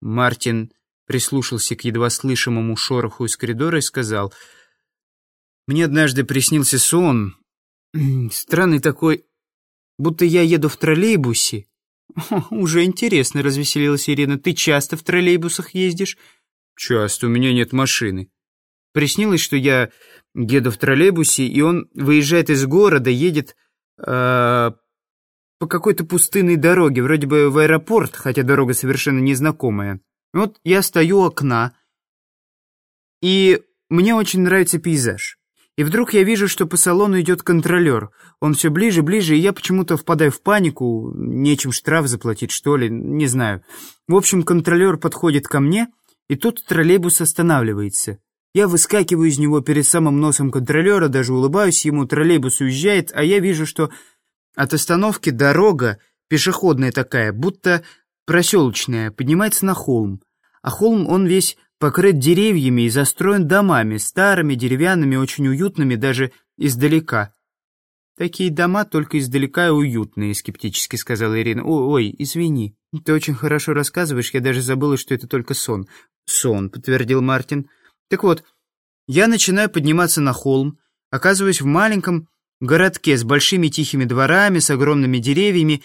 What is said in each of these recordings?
Мартин прислушался к едва слышимому шороху из коридора и сказал, «Мне однажды приснился сон, странный такой, будто я еду в троллейбусе». «Уже интересно», — развеселилась Ирина. «Ты часто в троллейбусах ездишь?» «Часто, у меня нет машины». Приснилось, что я еду в троллейбусе, и он выезжает из города, едет э, по какой-то пустынной дороге, вроде бы в аэропорт, хотя дорога совершенно незнакомая. Вот я стою у окна, и мне очень нравится пейзаж. И вдруг я вижу, что по салону идет контролер. Он все ближе, ближе, и я почему-то впадаю в панику. Нечем штраф заплатить, что ли, не знаю. В общем, контролер подходит ко мне, и тут троллейбус останавливается. Я выскакиваю из него перед самым носом контролера, даже улыбаюсь ему, троллейбус уезжает, а я вижу, что от остановки дорога, пешеходная такая, будто проселочная, поднимается на холм. А холм он весь покрыт деревьями и застроен домами, старыми, деревянными, очень уютными, даже издалека. «Такие дома только издалека и уютные», — скептически сказала Ирина. «Ой, ой, извини, ты очень хорошо рассказываешь, я даже забыла, что это только сон». «Сон», — подтвердил Мартин. «Так вот, я начинаю подниматься на холм, оказываюсь в маленьком городке с большими тихими дворами, с огромными деревьями,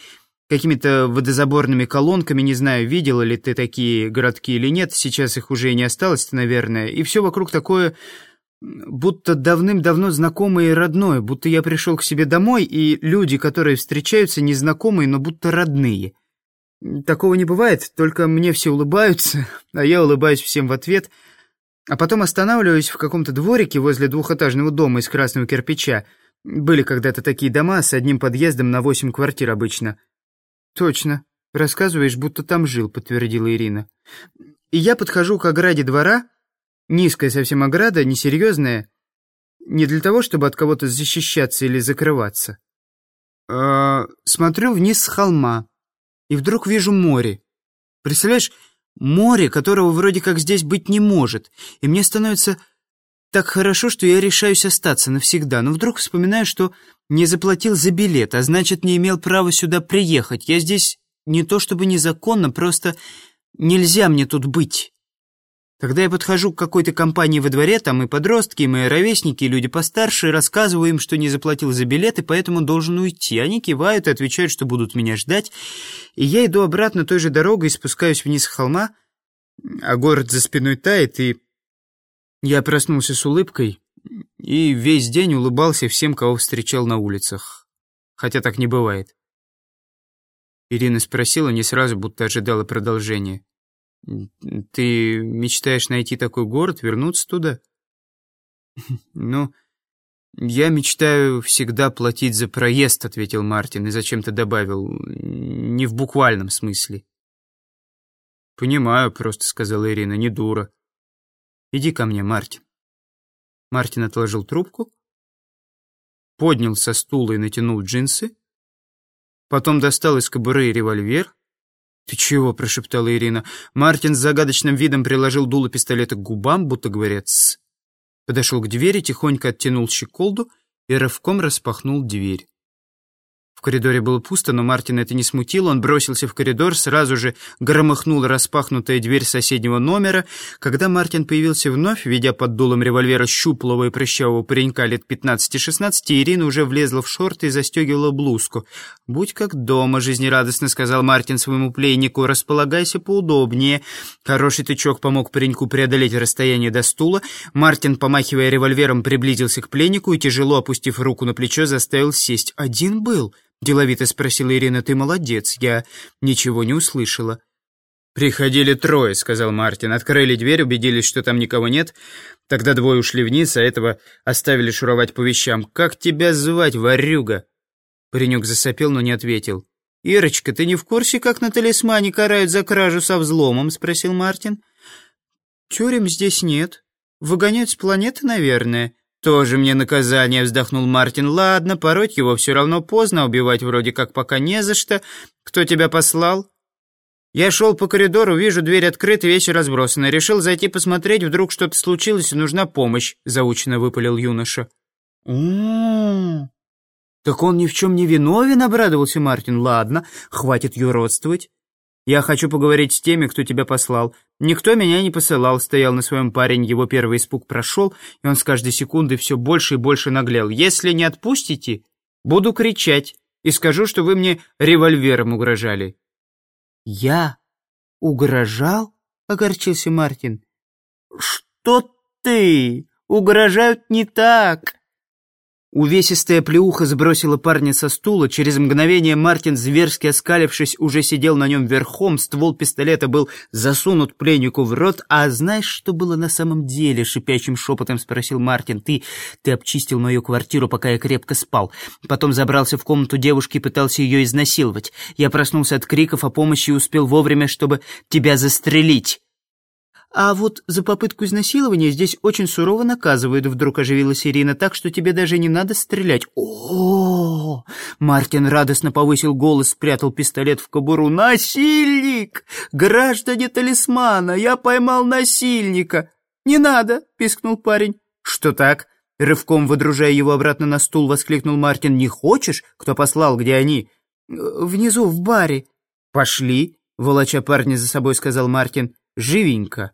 какими-то водозаборными колонками, не знаю, видела ли ты такие городки или нет, сейчас их уже и не осталось, наверное, и все вокруг такое, будто давным-давно знакомое и родное, будто я пришел к себе домой, и люди, которые встречаются, незнакомые, но будто родные. Такого не бывает, только мне все улыбаются, а я улыбаюсь всем в ответ, а потом останавливаюсь в каком-то дворике возле двухэтажного дома из красного кирпича, были когда-то такие дома с одним подъездом на восемь квартир обычно. Точно. Рассказываешь, будто там жил, подтвердила Ирина. И я подхожу к ограде двора, низкая совсем ограда, несерьезная, не для того, чтобы от кого-то защищаться или закрываться. А, смотрю вниз с холма, и вдруг вижу море. Представляешь, море, которого вроде как здесь быть не может, и мне становится так хорошо, что я решаюсь остаться навсегда, но вдруг вспоминаю, что не заплатил за билет, а значит, не имел права сюда приехать. Я здесь не то чтобы незаконно, просто нельзя мне тут быть. Когда я подхожу к какой-то компании во дворе, там и подростки, и мои ровесники, и люди постарше, рассказываю им, что не заплатил за билет, и поэтому должен уйти. Они кивают и отвечают, что будут меня ждать. И я иду обратно той же дорогой, спускаюсь вниз с холма, а город за спиной тает, и я проснулся с улыбкой и весь день улыбался всем, кого встречал на улицах. Хотя так не бывает. Ирина спросила не сразу, будто ожидала продолжения. «Ты мечтаешь найти такой город, вернуться туда?» «Ну, я мечтаю всегда платить за проезд», — ответил Мартин и зачем-то добавил. «Не в буквальном смысле». «Понимаю», — просто сказала Ирина, — «не дура». «Иди ко мне, Мартин». Мартин отложил трубку, поднял со стула и натянул джинсы, потом достал из кобуры револьвер. «Ты чего?» — прошептала Ирина. Мартин с загадочным видом приложил дуло пистолета к губам, будто говорят «Тсс». Подошел к двери, тихонько оттянул щеколду и рывком распахнул дверь. Коридоре было пусто, но Мартина это не смутило. Он бросился в коридор, сразу же громыхнула распахнутая дверь соседнего номера. Когда Мартин появился вновь, ведя под дулом револьвера щуплого и прыщавого паренька лет 15-16, Ирина уже влезла в шорты и застегивала блузку. «Будь как дома», — жизнерадостно сказал Мартин своему пленнику. «Располагайся поудобнее». Хороший тычок помог пареньку преодолеть расстояние до стула. Мартин, помахивая револьвером, приблизился к пленнику и, тяжело опустив руку на плечо, заставил сесть. «Один был?» Деловито спросила Ирина. «Ты молодец, я ничего не услышала». «Приходили трое», — сказал Мартин. «Открыли дверь, убедились, что там никого нет. Тогда двое ушли вниз, а этого оставили шуровать по вещам. Как тебя звать, ворюга?» Паренек засопел, но не ответил. «Ирочка, ты не в курсе, как на талисмане карают за кражу со взломом?» — спросил Мартин. «Тюрем здесь нет. Выгонять с планеты, наверное». «Тоже мне наказание», — вздохнул Мартин. «Ладно, пороть его все равно поздно, убивать вроде как пока не за что. Кто тебя послал?» «Я шел по коридору, вижу, дверь открыта, вещи разбросаны. Решил зайти посмотреть, вдруг что-то случилось и нужна помощь», — заученно выпалил юноша. «М-м-м, так он ни в чем не виновен», — обрадовался Мартин. «Ладно, хватит юродствовать. Я хочу поговорить с теми, кто тебя послал. Никто меня не посылал, стоял на своем парень, его первый испуг прошел, и он с каждой секундой все больше и больше наглел. Если не отпустите, буду кричать и скажу, что вы мне револьвером угрожали». «Я угрожал?» — огорчился Мартин. «Что ты? Угрожают не так!» Увесистая плеуха сбросила парня со стула. Через мгновение Мартин, зверски оскалившись, уже сидел на нем верхом. Ствол пистолета был засунут пленнику в рот. «А знаешь, что было на самом деле?» — шипящим шепотом спросил Мартин. «Ты... ты обчистил мою квартиру, пока я крепко спал. Потом забрался в комнату девушки и пытался ее изнасиловать. Я проснулся от криков о помощи и успел вовремя, чтобы тебя застрелить». «А вот за попытку изнасилования здесь очень сурово наказывают», — вдруг оживилась Ирина, «так что тебе даже не надо стрелять». О, -о, -о, Мартин радостно повысил голос, спрятал пистолет в кобуру. «Насильник! Граждане талисмана! Я поймал насильника!» «Не надо!» — пискнул парень. «Что так?» — рывком выдружая его обратно на стул, воскликнул Мартин. «Не хочешь? Кто послал? Где они?» «Внизу, в баре». «Пошли!» — волоча парня за собой сказал Мартин. «Живенько!»